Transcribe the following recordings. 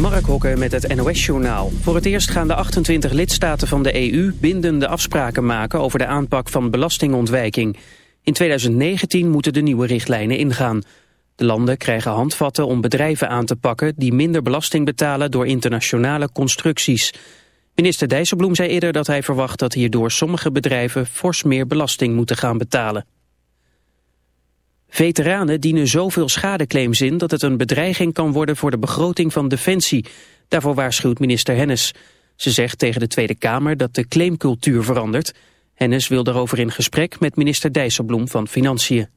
Mark Hokker met het NOS-journaal. Voor het eerst gaan de 28 lidstaten van de EU bindende afspraken maken over de aanpak van belastingontwijking. In 2019 moeten de nieuwe richtlijnen ingaan. De landen krijgen handvatten om bedrijven aan te pakken die minder belasting betalen door internationale constructies. Minister Dijsselbloem zei eerder dat hij verwacht dat hierdoor sommige bedrijven fors meer belasting moeten gaan betalen. Veteranen dienen zoveel schadeclaims in dat het een bedreiging kan worden voor de begroting van Defensie. Daarvoor waarschuwt minister Hennis. Ze zegt tegen de Tweede Kamer dat de claimcultuur verandert. Hennis wil daarover in gesprek met minister Dijsselbloem van Financiën.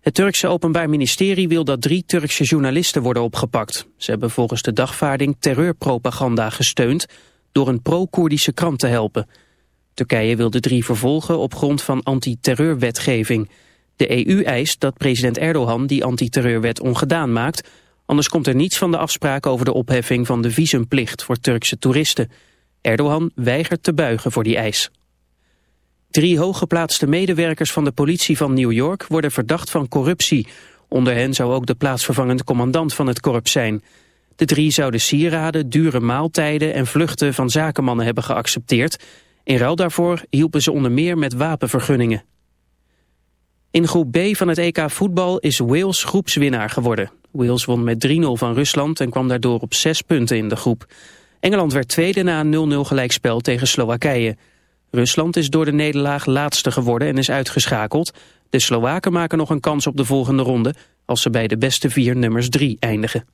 Het Turkse Openbaar Ministerie wil dat drie Turkse journalisten worden opgepakt. Ze hebben volgens de dagvaarding terreurpropaganda gesteund door een pro-Koerdische krant te helpen. Turkije wil de drie vervolgen op grond van antiterreurwetgeving. De EU eist dat president Erdogan die antiterreurwet ongedaan maakt... anders komt er niets van de afspraak over de opheffing van de visumplicht voor Turkse toeristen. Erdogan weigert te buigen voor die eis. Drie hooggeplaatste medewerkers van de politie van New York worden verdacht van corruptie. Onder hen zou ook de plaatsvervangend commandant van het korps zijn. De drie zouden sieraden, dure maaltijden en vluchten van zakenmannen hebben geaccepteerd. In ruil daarvoor hielpen ze onder meer met wapenvergunningen. In groep B van het EK voetbal is Wales groepswinnaar geworden. Wales won met 3-0 van Rusland en kwam daardoor op 6 punten in de groep. Engeland werd tweede na een 0-0 gelijkspel tegen Slowakije. Rusland is door de nederlaag laatste geworden en is uitgeschakeld. De Slowaken maken nog een kans op de volgende ronde... als ze bij de beste vier nummers 3 eindigen.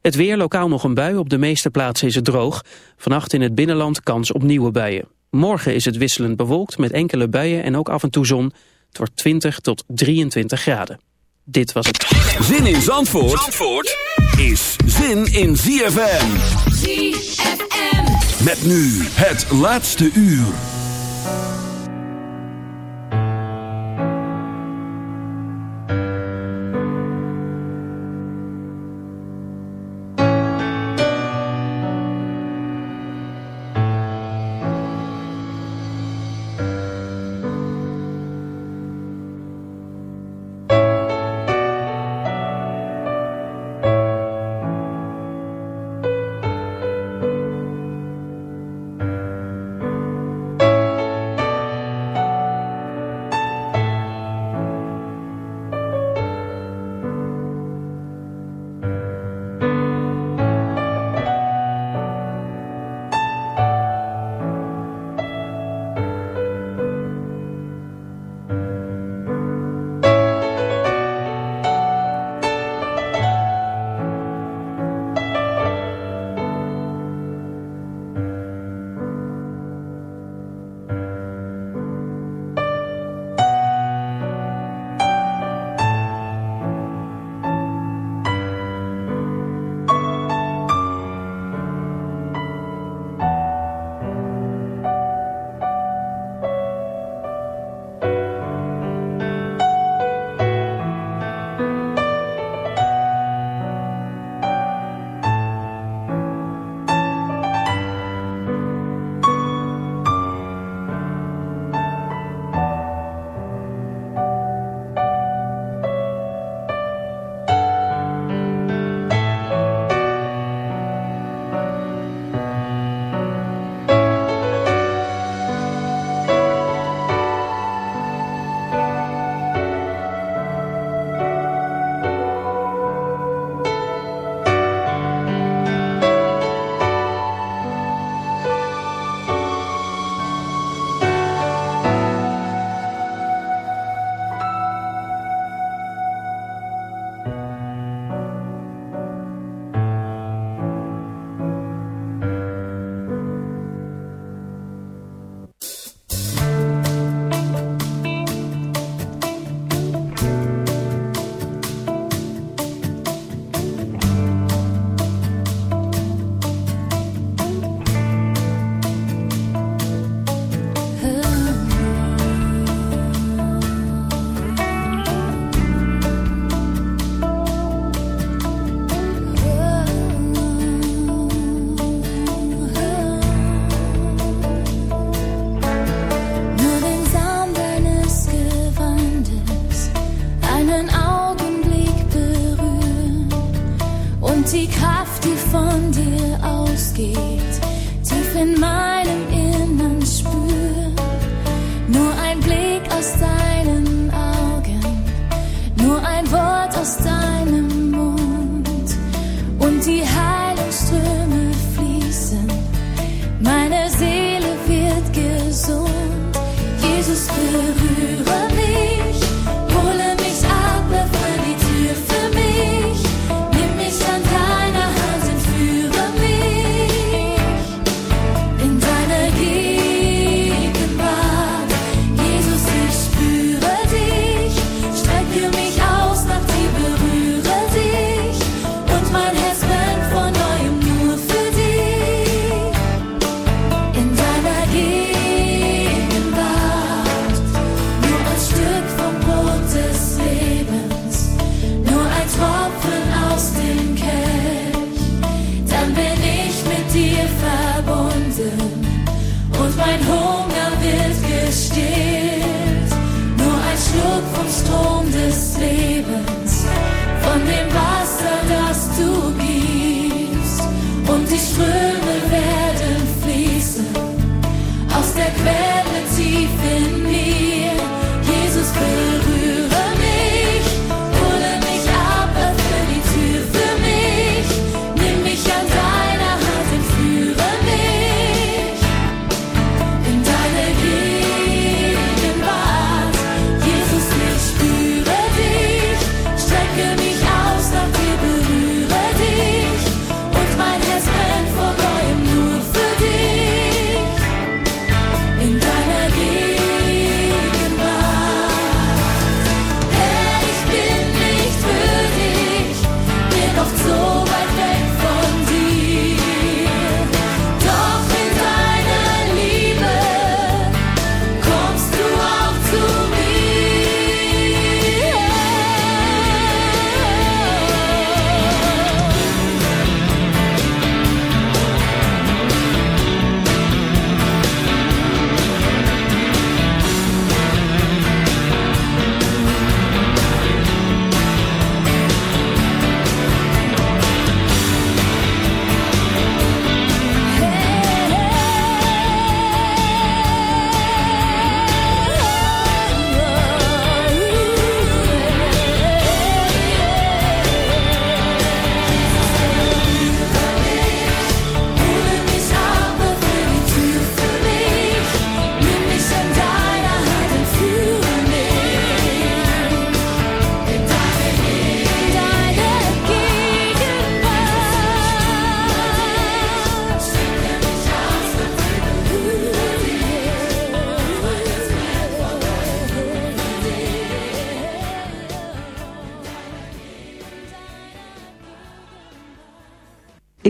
Het weer, lokaal nog een bui, op de meeste plaatsen is het droog. Vannacht in het binnenland kans op nieuwe buien. Morgen is het wisselend bewolkt met enkele buien en ook af en toe zon... Het wordt 20 tot 23 graden. Dit was het. Zin in Zandvoort, Zandvoort is zin in ZFM. ZFM. Met nu het laatste uur.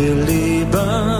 Leben.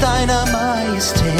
Deiner Majestät,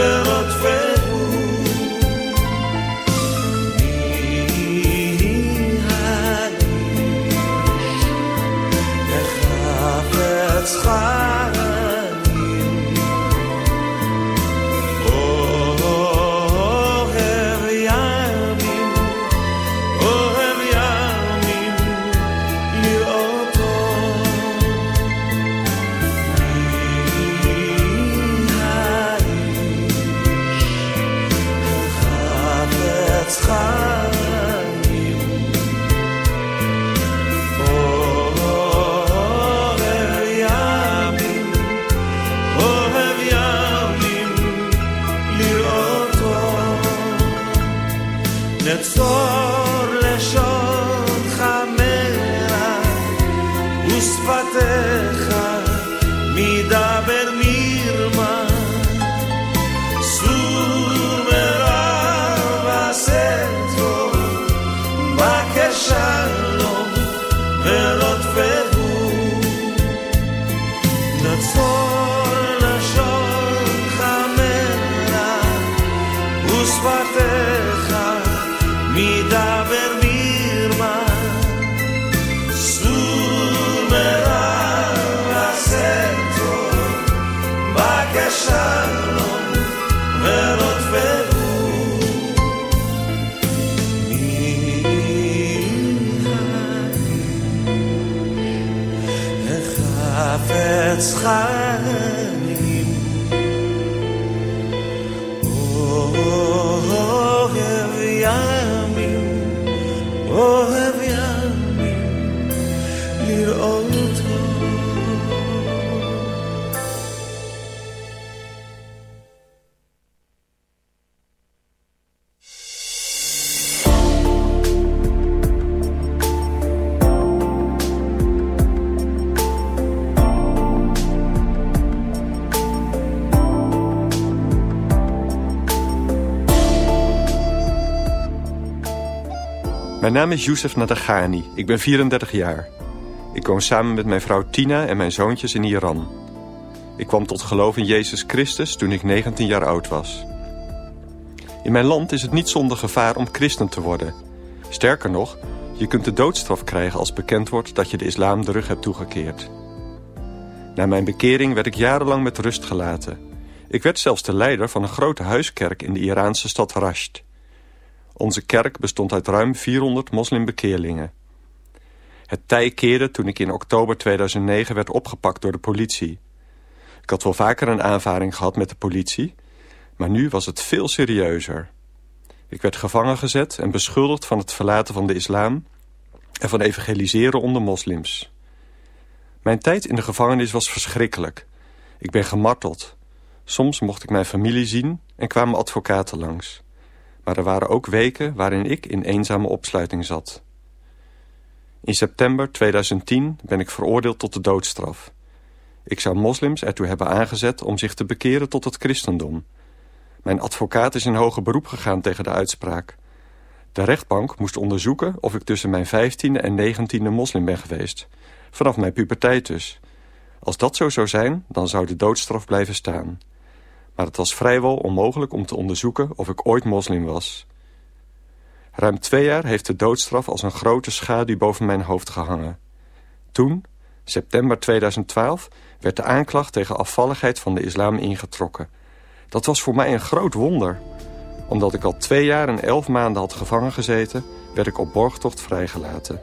wereld friend. לראותו Mijn naam is Youssef Nadagani. Ik ben 34 jaar. Ik woon samen met mijn vrouw Tina en mijn zoontjes in Iran. Ik kwam tot geloof in Jezus Christus toen ik 19 jaar oud was. In mijn land is het niet zonder gevaar om christen te worden. Sterker nog, je kunt de doodstraf krijgen als bekend wordt dat je de islam de rug hebt toegekeerd. Na mijn bekering werd ik jarenlang met rust gelaten. Ik werd zelfs de leider van een grote huiskerk in de Iraanse stad Rasht. Onze kerk bestond uit ruim 400 moslimbekeerlingen. Het tij keerde toen ik in oktober 2009 werd opgepakt door de politie. Ik had wel vaker een aanvaring gehad met de politie, maar nu was het veel serieuzer. Ik werd gevangen gezet en beschuldigd van het verlaten van de islam en van evangeliseren onder moslims. Mijn tijd in de gevangenis was verschrikkelijk. Ik ben gemarteld. Soms mocht ik mijn familie zien en kwamen advocaten langs. Maar er waren ook weken waarin ik in eenzame opsluiting zat. In september 2010 ben ik veroordeeld tot de doodstraf. Ik zou moslims ertoe hebben aangezet om zich te bekeren tot het christendom. Mijn advocaat is in hoger beroep gegaan tegen de uitspraak. De rechtbank moest onderzoeken of ik tussen mijn 15e en 19e moslim ben geweest. Vanaf mijn puberteit dus. Als dat zo zou zijn, dan zou de doodstraf blijven staan. Maar het was vrijwel onmogelijk om te onderzoeken of ik ooit moslim was. Ruim twee jaar heeft de doodstraf als een grote schaduw boven mijn hoofd gehangen. Toen, september 2012, werd de aanklacht tegen afvalligheid van de islam ingetrokken. Dat was voor mij een groot wonder. Omdat ik al twee jaar en elf maanden had gevangen gezeten, werd ik op borgtocht vrijgelaten.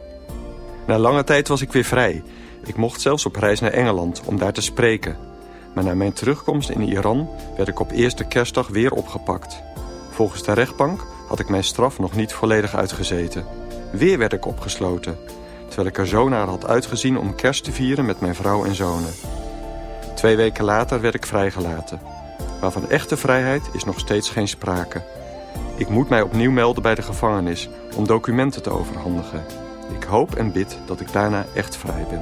Na lange tijd was ik weer vrij. Ik mocht zelfs op reis naar Engeland om daar te spreken. Maar na mijn terugkomst in Iran werd ik op eerste kerstdag weer opgepakt. Volgens de rechtbank had ik mijn straf nog niet volledig uitgezeten. Weer werd ik opgesloten, terwijl ik er zo naar had uitgezien om kerst te vieren met mijn vrouw en zonen. Twee weken later werd ik vrijgelaten. Maar van echte vrijheid is nog steeds geen sprake. Ik moet mij opnieuw melden bij de gevangenis om documenten te overhandigen. Ik hoop en bid dat ik daarna echt vrij ben.